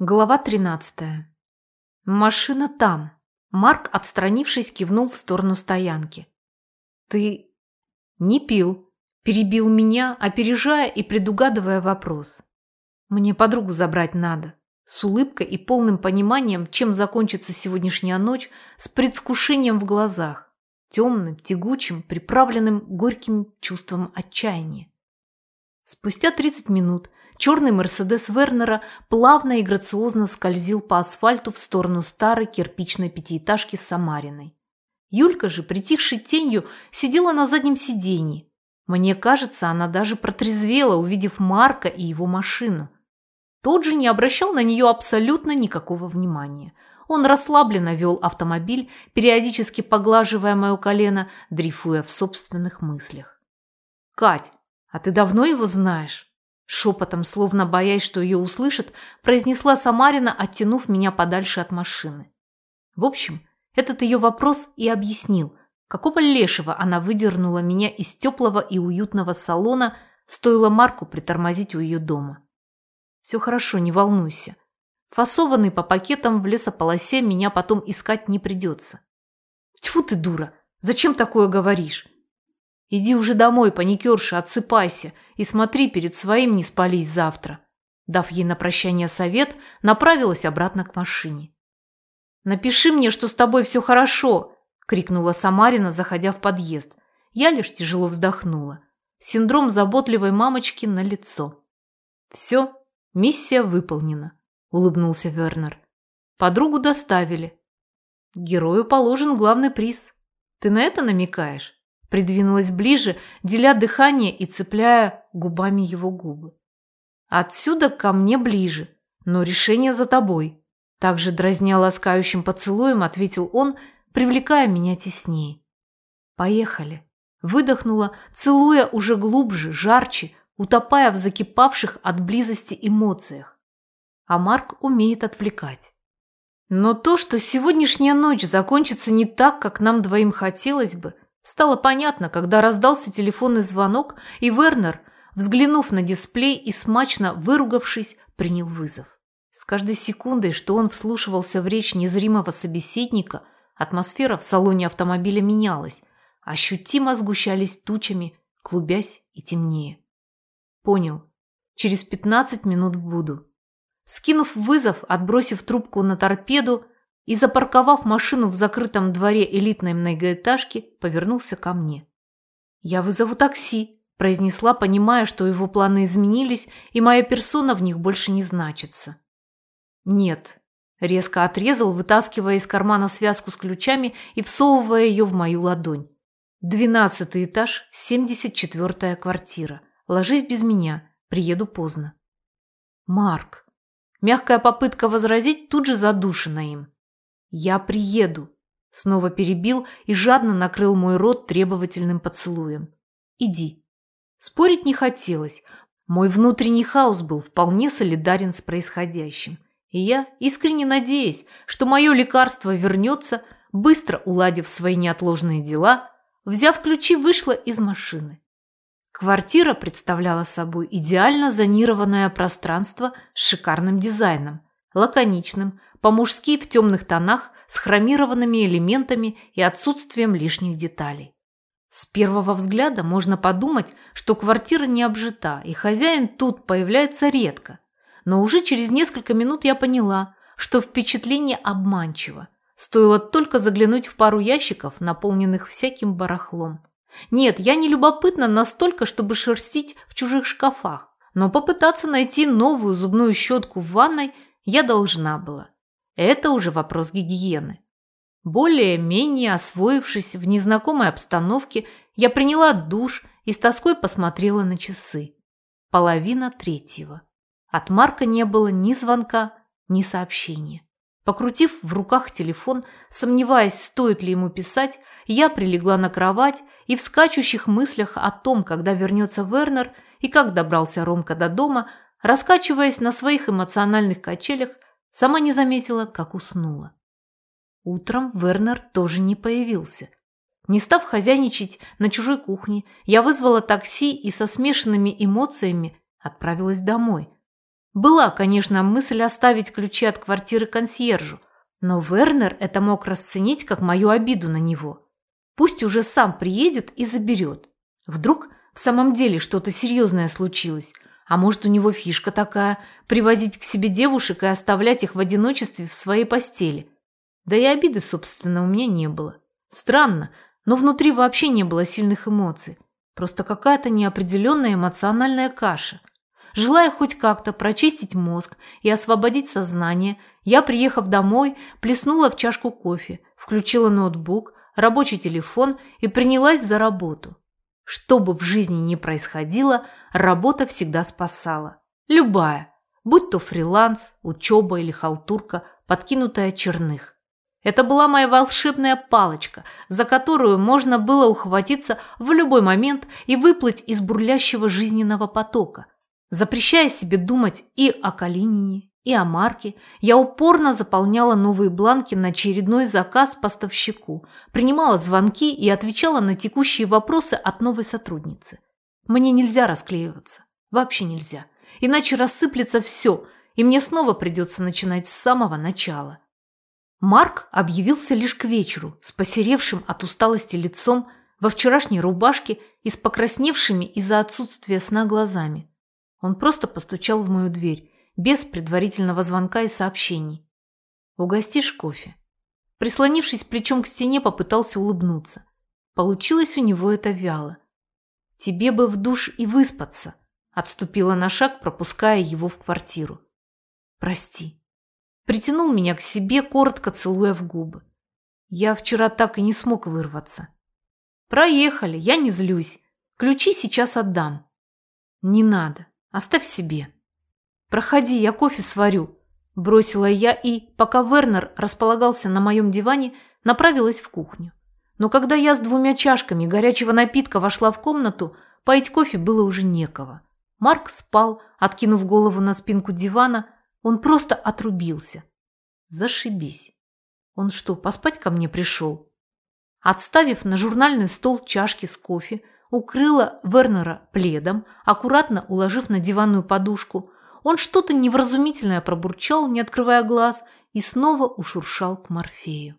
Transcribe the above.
Глава 13. Машина там. Марк, отстранившись, кивнул в сторону стоянки. Ты не пил, перебил меня, опережая и предугадывая вопрос. Мне подругу забрать надо. С улыбкой и полным пониманием, чем закончится сегодняшняя ночь, с предвкушением в глазах, темным, тягучим, приправленным горьким чувством отчаяния. Спустя 30 минут Черный Мерседес Вернера плавно и грациозно скользил по асфальту в сторону старой кирпичной пятиэтажки Самариной. Юлька же, притихшей тенью, сидела на заднем сиденье. Мне кажется, она даже протрезвела, увидев Марка и его машину. Тот же не обращал на нее абсолютно никакого внимания. Он расслабленно вел автомобиль, периодически поглаживая мое колено, дрейфуя в собственных мыслях. «Кать, а ты давно его знаешь?» Шепотом, словно боясь, что ее услышат, произнесла Самарина, оттянув меня подальше от машины. В общем, этот ее вопрос и объяснил, какого лешего она выдернула меня из теплого и уютного салона, стоило Марку притормозить у ее дома. Все хорошо, не волнуйся. Фасованный по пакетам в лесополосе меня потом искать не придется. Тьфу ты, дура! Зачем такое говоришь? Иди уже домой, паникерша, отсыпайся и смотри, перед своим не спались завтра. Дав ей на прощание совет, направилась обратно к машине. «Напиши мне, что с тобой все хорошо!» – крикнула Самарина, заходя в подъезд. Я лишь тяжело вздохнула. Синдром заботливой мамочки на лицо. «Все, миссия выполнена», – улыбнулся Вернер. «Подругу доставили. Герою положен главный приз. Ты на это намекаешь?» Придвинулась ближе, деля дыхание и цепляя губами его губы. «Отсюда ко мне ближе, но решение за тобой», также дразня ласкающим поцелуем, ответил он, привлекая меня теснее. «Поехали». Выдохнула, целуя уже глубже, жарче, утопая в закипавших от близости эмоциях. А Марк умеет отвлекать. Но то, что сегодняшняя ночь закончится не так, как нам двоим хотелось бы – Стало понятно, когда раздался телефонный звонок, и Вернер, взглянув на дисплей и смачно выругавшись, принял вызов. С каждой секундой, что он вслушивался в речь незримого собеседника, атмосфера в салоне автомобиля менялась, ощутимо сгущались тучами, клубясь и темнее. Понял. Через 15 минут буду. Скинув вызов, отбросив трубку на торпеду, и, запарковав машину в закрытом дворе элитной многоэтажки, повернулся ко мне. «Я вызову такси», – произнесла, понимая, что его планы изменились, и моя персона в них больше не значится. «Нет», – резко отрезал, вытаскивая из кармана связку с ключами и всовывая ее в мою ладонь. «Двенадцатый этаж, семьдесят четвертая квартира. Ложись без меня, приеду поздно». «Марк». Мягкая попытка возразить тут же задушена им. «Я приеду», – снова перебил и жадно накрыл мой рот требовательным поцелуем. «Иди». Спорить не хотелось. Мой внутренний хаос был вполне солидарен с происходящим. И я, искренне надеясь, что мое лекарство вернется, быстро уладив свои неотложные дела, взяв ключи, вышла из машины. Квартира представляла собой идеально зонированное пространство с шикарным дизайном, лаконичным, по-мужски в темных тонах, с хромированными элементами и отсутствием лишних деталей. С первого взгляда можно подумать, что квартира не обжита, и хозяин тут появляется редко. Но уже через несколько минут я поняла, что впечатление обманчиво. Стоило только заглянуть в пару ящиков, наполненных всяким барахлом. Нет, я не любопытна настолько, чтобы шерстить в чужих шкафах, но попытаться найти новую зубную щетку в ванной я должна была. Это уже вопрос гигиены. Более-менее освоившись в незнакомой обстановке, я приняла душ и с тоской посмотрела на часы. Половина третьего. От Марка не было ни звонка, ни сообщения. Покрутив в руках телефон, сомневаясь, стоит ли ему писать, я прилегла на кровать и в скачущих мыслях о том, когда вернется Вернер и как добрался Ромка до дома, раскачиваясь на своих эмоциональных качелях, Сама не заметила, как уснула. Утром Вернер тоже не появился. Не став хозяйничать на чужой кухне, я вызвала такси и со смешанными эмоциями отправилась домой. Была, конечно, мысль оставить ключи от квартиры консьержу, но Вернер это мог расценить как мою обиду на него. Пусть уже сам приедет и заберет. Вдруг в самом деле что-то серьезное случилось, а может у него фишка такая – привозить к себе девушек и оставлять их в одиночестве в своей постели. Да и обиды, собственно, у меня не было. Странно, но внутри вообще не было сильных эмоций. Просто какая-то неопределенная эмоциональная каша. Желая хоть как-то прочистить мозг и освободить сознание, я, приехав домой, плеснула в чашку кофе, включила ноутбук, рабочий телефон и принялась за работу. Что бы в жизни ни происходило, работа всегда спасала. Любая, будь то фриланс, учеба или халтурка, подкинутая черных. Это была моя волшебная палочка, за которую можно было ухватиться в любой момент и выплыть из бурлящего жизненного потока. Запрещая себе думать и о Калинине, и о Марке, я упорно заполняла новые бланки на очередной заказ поставщику, принимала звонки и отвечала на текущие вопросы от новой сотрудницы. Мне нельзя расклеиваться. Вообще нельзя. Иначе рассыплется все, и мне снова придется начинать с самого начала. Марк объявился лишь к вечеру, с посеревшим от усталости лицом, во вчерашней рубашке и с покрасневшими из-за отсутствия сна глазами. Он просто постучал в мою дверь, без предварительного звонка и сообщений. «Угостишь кофе?» Прислонившись плечом к стене, попытался улыбнуться. Получилось у него это вяло. «Тебе бы в душ и выспаться», отступила на шаг, пропуская его в квартиру. «Прости», Притянул меня к себе, коротко целуя в губы. Я вчера так и не смог вырваться. Проехали, я не злюсь. Ключи сейчас отдам. Не надо, оставь себе. Проходи, я кофе сварю. Бросила я и, пока Вернер располагался на моем диване, направилась в кухню. Но когда я с двумя чашками горячего напитка вошла в комнату, поить кофе было уже некого. Марк спал, откинув голову на спинку дивана, он просто отрубился. Зашибись. Он что, поспать ко мне пришел? Отставив на журнальный стол чашки с кофе, укрыла Вернера пледом, аккуратно уложив на диванную подушку. Он что-то невразумительное пробурчал, не открывая глаз, и снова ушуршал к Морфею.